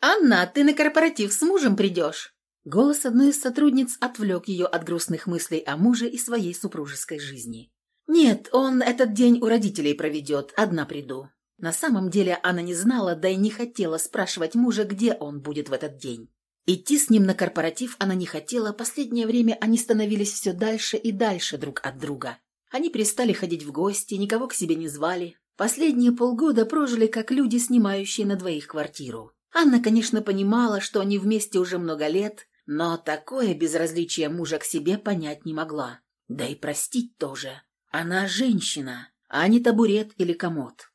«Анна, ты на корпоратив с мужем придешь?» Голос одной из сотрудниц отвлек ее от грустных мыслей о муже и своей супружеской жизни. «Нет, он этот день у родителей проведет, одна приду». На самом деле она не знала, да и не хотела спрашивать мужа, где он будет в этот день. Идти с ним на корпоратив она не хотела, последнее время они становились все дальше и дальше друг от друга. Они перестали ходить в гости, никого к себе не звали. Последние полгода прожили как люди, снимающие на двоих квартиру. Анна, конечно, понимала, что они вместе уже много лет, но такое безразличие мужа к себе понять не могла. Да и простить тоже. Она женщина, а не табурет или комод.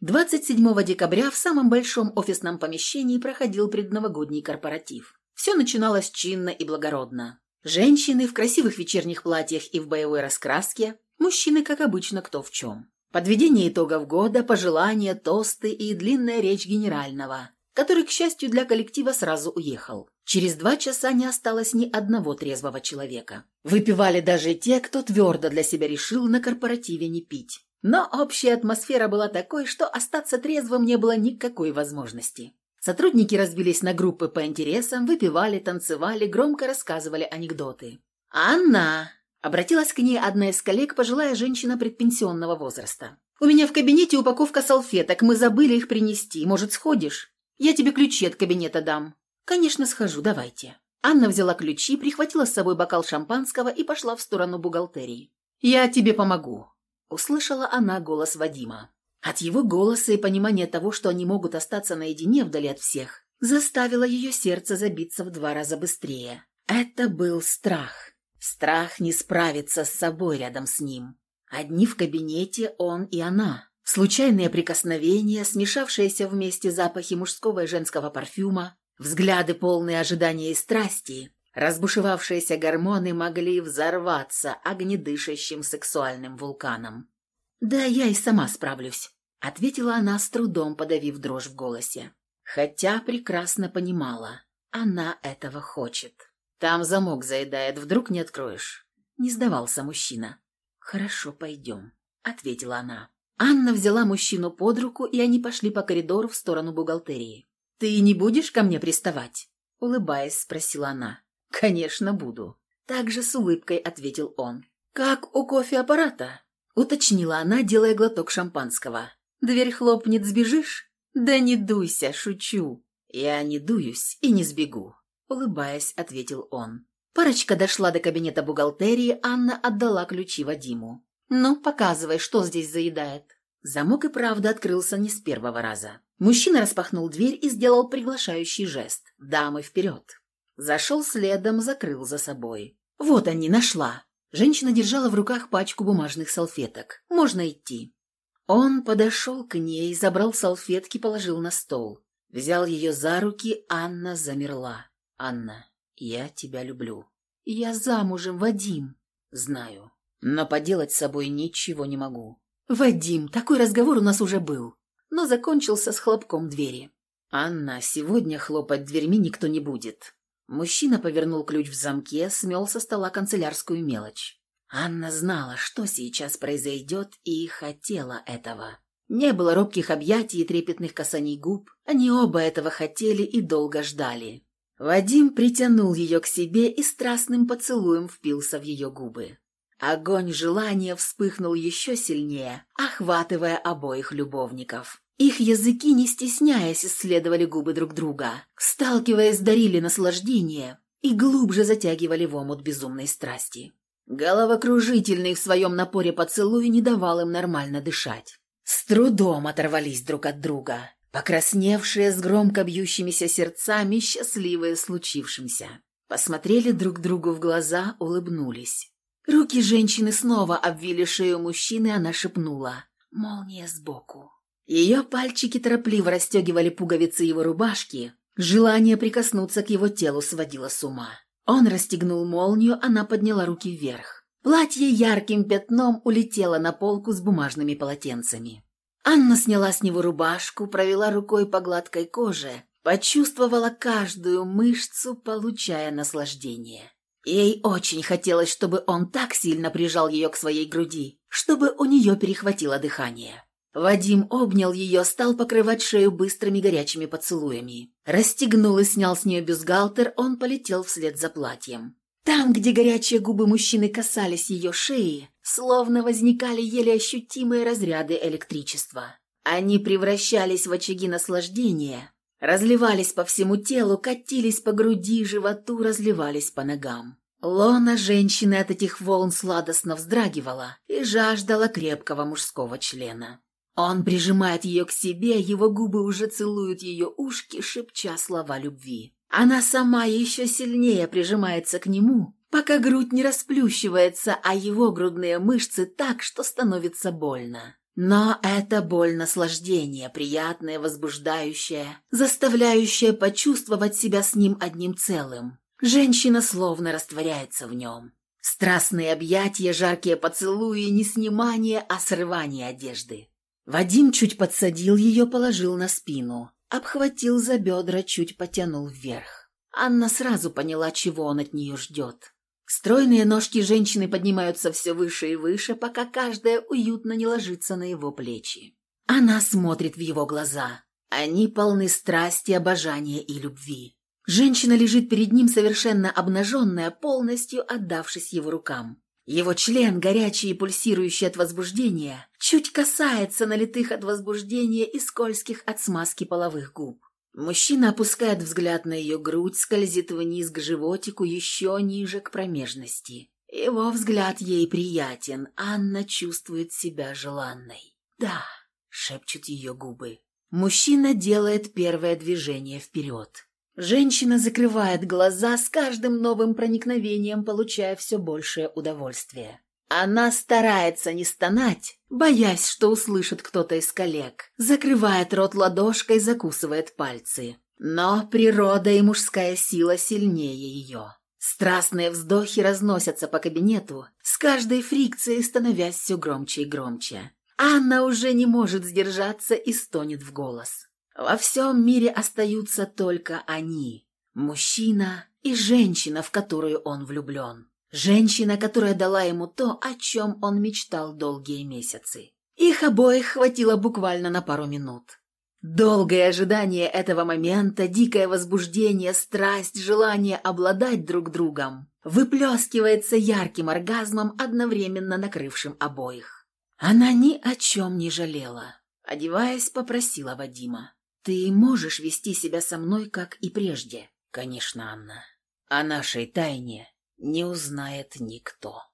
27 декабря в самом большом офисном помещении проходил предновогодний корпоратив. Все начиналось чинно и благородно. Женщины в красивых вечерних платьях и в боевой раскраске, мужчины, как обычно, кто в чем. Подведение итогов года, пожелания, тосты и длинная речь генерального, который, к счастью для коллектива, сразу уехал. Через два часа не осталось ни одного трезвого человека. Выпивали даже те, кто твердо для себя решил на корпоративе не пить. Но общая атмосфера была такой, что остаться трезвым не было никакой возможности. Сотрудники разбились на группы по интересам, выпивали, танцевали, громко рассказывали анекдоты. «Анна!» – обратилась к ней одна из коллег, пожилая женщина предпенсионного возраста. «У меня в кабинете упаковка салфеток, мы забыли их принести. Может, сходишь?» Я тебе ключи от кабинета дам». «Конечно, схожу, давайте». Анна взяла ключи, прихватила с собой бокал шампанского и пошла в сторону бухгалтерии. «Я тебе помогу», – услышала она голос Вадима. От его голоса и понимания того, что они могут остаться наедине вдали от всех, заставило ее сердце забиться в два раза быстрее. Это был страх. Страх не справиться с собой рядом с ним. Одни в кабинете он и она. Случайные прикосновения, смешавшиеся вместе запахи мужского и женского парфюма, взгляды полные ожидания и страсти, разбушевавшиеся гормоны могли взорваться огнедышащим сексуальным вулканом. «Да я и сама справлюсь», — ответила она с трудом, подавив дрожь в голосе. Хотя прекрасно понимала, она этого хочет. «Там замок заедает, вдруг не откроешь?» Не сдавался мужчина. «Хорошо, пойдем», — ответила она. Анна взяла мужчину под руку, и они пошли по коридору в сторону бухгалтерии. «Ты не будешь ко мне приставать?» Улыбаясь, спросила она. «Конечно, буду». Также с улыбкой ответил он. «Как у кофе-аппарата?» Уточнила она, делая глоток шампанского. «Дверь хлопнет, сбежишь?» «Да не дуйся, шучу». «Я не дуюсь и не сбегу», — улыбаясь, ответил он. Парочка дошла до кабинета бухгалтерии, Анна отдала ключи Вадиму. «Ну, показывай, что здесь заедает». Замок и правда открылся не с первого раза. Мужчина распахнул дверь и сделал приглашающий жест. «Дамы, вперед!» Зашел следом, закрыл за собой. «Вот они, нашла!» Женщина держала в руках пачку бумажных салфеток. «Можно идти». Он подошел к ней, забрал салфетки, положил на стол. Взял ее за руки, Анна замерла. «Анна, я тебя люблю». «Я замужем, Вадим». «Знаю но поделать с собой ничего не могу. «Вадим, такой разговор у нас уже был, но закончился с хлопком двери». «Анна, сегодня хлопать дверьми никто не будет». Мужчина повернул ключ в замке, смел со стола канцелярскую мелочь. Анна знала, что сейчас произойдет, и хотела этого. Не было робких объятий и трепетных касаний губ. Они оба этого хотели и долго ждали. Вадим притянул ее к себе и страстным поцелуем впился в ее губы. Огонь желания вспыхнул еще сильнее, охватывая обоих любовников. Их языки, не стесняясь, исследовали губы друг друга, сталкиваясь, дарили наслаждение и глубже затягивали в омут безумной страсти. Головокружительный в своем напоре поцелуй не давал им нормально дышать. С трудом оторвались друг от друга, покрасневшие с громко бьющимися сердцами, счастливые случившимся. Посмотрели друг другу в глаза, улыбнулись. Руки женщины снова обвили шею мужчины, она шепнула «Молния сбоку». Ее пальчики торопливо расстегивали пуговицы его рубашки. Желание прикоснуться к его телу сводило с ума. Он расстегнул молнию, она подняла руки вверх. Платье ярким пятном улетело на полку с бумажными полотенцами. Анна сняла с него рубашку, провела рукой по гладкой коже, почувствовала каждую мышцу, получая наслаждение. Ей очень хотелось, чтобы он так сильно прижал ее к своей груди, чтобы у нее перехватило дыхание. Вадим обнял ее, стал покрывать шею быстрыми горячими поцелуями. Расстегнул и снял с нее бюстгальтер, он полетел вслед за платьем. Там, где горячие губы мужчины касались ее шеи, словно возникали еле ощутимые разряды электричества. Они превращались в очаги наслаждения, разливались по всему телу, катились по груди, животу, разливались по ногам. Лона женщины от этих волн сладостно вздрагивала и жаждала крепкого мужского члена. Он прижимает ее к себе, его губы уже целуют ее ушки, шепча слова любви. Она сама еще сильнее прижимается к нему, пока грудь не расплющивается, а его грудные мышцы так, что становится больно. Но это боль наслаждения, приятное, возбуждающее, заставляющее почувствовать себя с ним одним целым. Женщина словно растворяется в нем. Страстные объятия, жаркие поцелуи, не снимание, а срывание одежды. Вадим чуть подсадил ее, положил на спину, обхватил за бедра, чуть потянул вверх. Анна сразу поняла, чего он от нее ждет. Стройные ножки женщины поднимаются все выше и выше, пока каждая уютно не ложится на его плечи. Она смотрит в его глаза. Они полны страсти, обожания и любви. Женщина лежит перед ним совершенно обнаженная, полностью отдавшись его рукам. Его член, горячий и пульсирующий от возбуждения, чуть касается налитых от возбуждения и скользких от смазки половых губ. Мужчина опускает взгляд на ее грудь, скользит вниз к животику, еще ниже к промежности. Его взгляд ей приятен, Анна чувствует себя желанной. «Да», — шепчут ее губы. Мужчина делает первое движение вперед. Женщина закрывает глаза с каждым новым проникновением, получая все большее удовольствие. Она старается не стонать, боясь, что услышит кто-то из коллег. Закрывает рот ладошкой, закусывает пальцы. Но природа и мужская сила сильнее ее. Страстные вздохи разносятся по кабинету, с каждой фрикцией становясь все громче и громче. Анна уже не может сдержаться и стонет в голос. Во всем мире остаются только они – мужчина и женщина, в которую он влюблен. Женщина, которая дала ему то, о чем он мечтал долгие месяцы. Их обоих хватило буквально на пару минут. Долгое ожидание этого момента, дикое возбуждение, страсть, желание обладать друг другом выплескивается ярким оргазмом, одновременно накрывшим обоих. Она ни о чем не жалела. Одеваясь, попросила Вадима. Ты можешь вести себя со мной, как и прежде. Конечно, Анна. О нашей тайне не узнает никто.